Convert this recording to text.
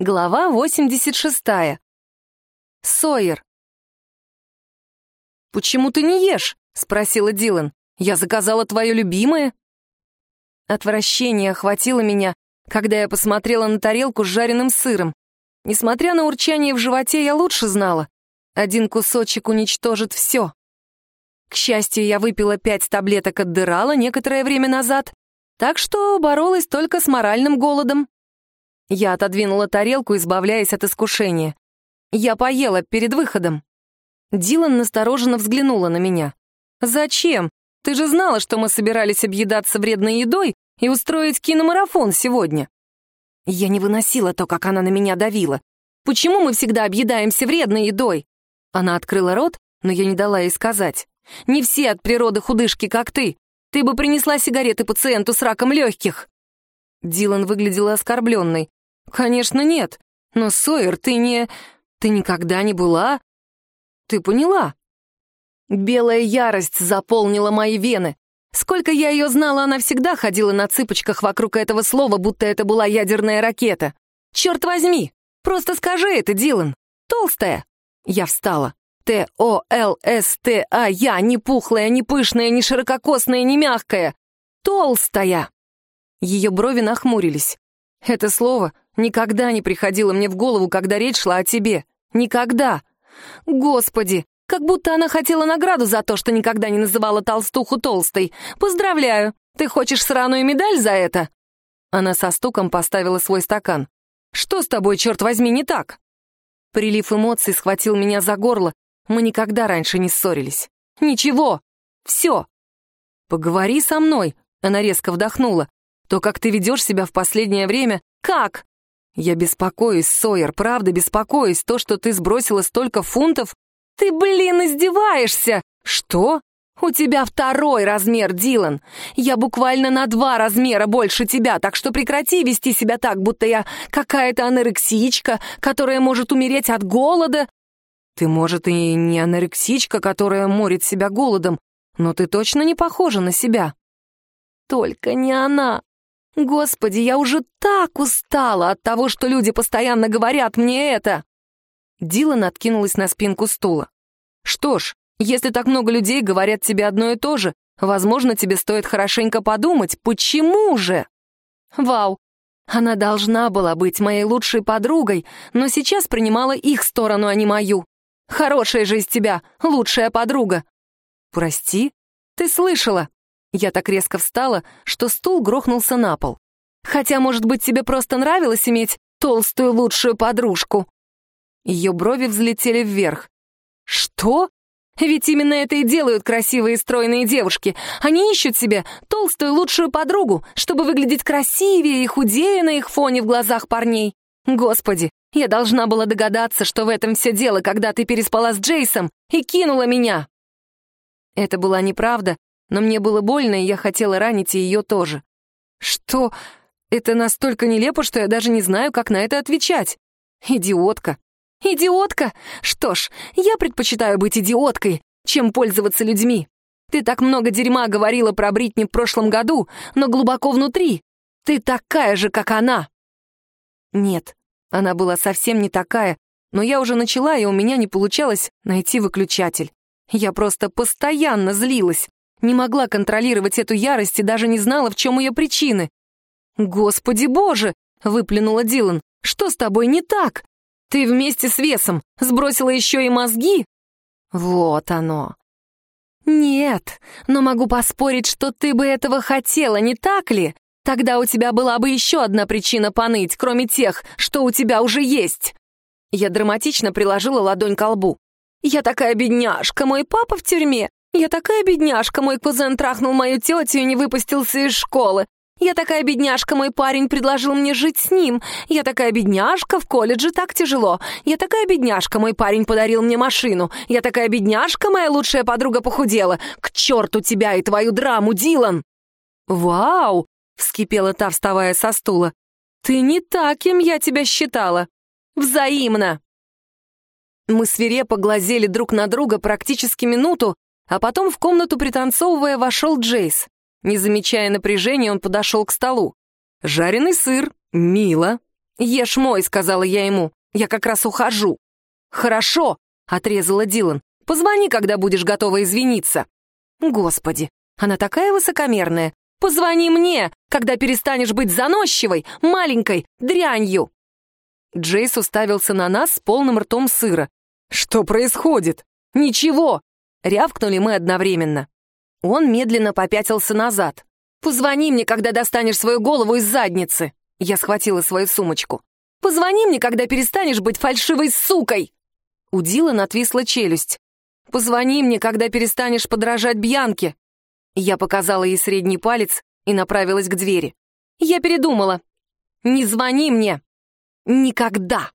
Глава 86. Сойер. «Почему ты не ешь?» — спросила Дилан. «Я заказала твое любимое». Отвращение охватило меня, когда я посмотрела на тарелку с жареным сыром. Несмотря на урчание в животе, я лучше знала. Один кусочек уничтожит все. К счастью, я выпила пять таблеток от Дырала некоторое время назад, так что боролась только с моральным голодом. Я отодвинула тарелку, избавляясь от искушения. Я поела перед выходом. Дилан настороженно взглянула на меня. «Зачем? Ты же знала, что мы собирались объедаться вредной едой и устроить киномарафон сегодня». Я не выносила то, как она на меня давила. «Почему мы всегда объедаемся вредной едой?» Она открыла рот, но я не дала ей сказать. «Не все от природы худышки, как ты. Ты бы принесла сигареты пациенту с раком легких». Дилан выглядела оскорбленной. «Конечно нет. Но, Сойер, ты не... Ты никогда не была... Ты поняла?» Белая ярость заполнила мои вены. Сколько я ее знала, она всегда ходила на цыпочках вокруг этого слова, будто это была ядерная ракета. «Черт возьми! Просто скажи это, Дилан! Толстая!» Я встала. Т-О-Л-С-Т-А, я, не пухлая, не пышная, не ширококосная, не мягкая. Толстая! Ее брови нахмурились. Это слово никогда не приходило мне в голову, когда речь шла о тебе. Никогда. Господи, как будто она хотела награду за то, что никогда не называла толстуху толстой. Поздравляю. Ты хочешь сраную медаль за это? Она со стуком поставила свой стакан. Что с тобой, черт возьми, не так? Прилив эмоций схватил меня за горло. Мы никогда раньше не ссорились. Ничего. Все. Поговори со мной. Она резко вдохнула. То, как ты ведешь себя в последнее время... Как? Я беспокоюсь, Сойер, правда беспокоюсь. То, что ты сбросила столько фунтов... Ты, блин, издеваешься! Что? У тебя второй размер, Дилан. Я буквально на два размера больше тебя, так что прекрати вести себя так, будто я какая-то анорексичка, которая может умереть от голода. Ты, может, и не анорексичка, которая морит себя голодом, но ты точно не похожа на себя. Только не она. Господи, я уже так устала от того, что люди постоянно говорят мне это. Дилан откинулась на спинку стула. Что ж, если так много людей говорят тебе одно и то же, возможно, тебе стоит хорошенько подумать, почему же? Вау, она должна была быть моей лучшей подругой, но сейчас принимала их сторону, а не мою. Хорошая же из тебя, лучшая подруга. Прости? Ты слышала? Я так резко встала, что стул грохнулся на пол. Хотя, может быть, тебе просто нравилось иметь толстую лучшую подружку?» Ее брови взлетели вверх. «Что? Ведь именно это и делают красивые и стройные девушки. Они ищут себе толстую лучшую подругу, чтобы выглядеть красивее и худее на их фоне в глазах парней. Господи, я должна была догадаться, что в этом все дело, когда ты переспала с Джейсом и кинула меня. Это была неправда, но мне было больно, и я хотела ранить и ее тоже. Что? Это настолько нелепо, что я даже не знаю, как на это отвечать. Идиотка. Идиотка? Что ж, я предпочитаю быть идиоткой, чем пользоваться людьми. Ты так много дерьма говорила про Бритни в прошлом году, но глубоко внутри ты такая же, как она. Нет, она была совсем не такая, но я уже начала, и у меня не получалось найти выключатель. Я просто постоянно злилась, не могла контролировать эту ярость и даже не знала, в чем ее причины. «Господи боже!» — выплюнула Дилан. «Что с тобой не так? Ты вместе с весом сбросила еще и мозги?» «Вот оно!» «Нет, но могу поспорить, что ты бы этого хотела, не так ли? Тогда у тебя была бы еще одна причина поныть, кроме тех, что у тебя уже есть». Я драматично приложила ладонь к лбу. «Я такая бедняжка, мой папа в тюрьме, я такая бедняжка, мой кузен трахнул мою тетю и не выпустился из школы. Я такая бедняжка, мой парень предложил мне жить с ним. Я такая бедняжка, в колледже так тяжело. Я такая бедняжка, мой парень подарил мне машину. Я такая бедняжка, моя лучшая подруга похудела. К черту тебя и твою драму, Дилан!» «Вау!» — вскипела та, вставая со стула. «Ты не таким я тебя считала. Взаимно!» Мы свирепо глазели друг на друга практически минуту, а потом в комнату, пританцовывая, вошел Джейс. Не замечая напряжения, он подошел к столу. «Жареный сыр, мило. «Ешь мой», — сказала я ему. «Я как раз ухожу». «Хорошо», — отрезала Дилан. «Позвони, когда будешь готова извиниться». «Господи, она такая высокомерная. Позвони мне, когда перестанешь быть заносчивой, маленькой, дрянью!» Джейс уставился на нас с полным ртом сыра. «Что происходит?» «Ничего!» — рявкнули мы одновременно. Он медленно попятился назад. «Позвони мне, когда достанешь свою голову из задницы!» Я схватила свою сумочку. «Позвони мне, когда перестанешь быть фальшивой сукой!» У Дилана отвисла челюсть. «Позвони мне, когда перестанешь подражать Бьянке!» Я показала ей средний палец и направилась к двери. «Я передумала. Не звони мне! Никогда!»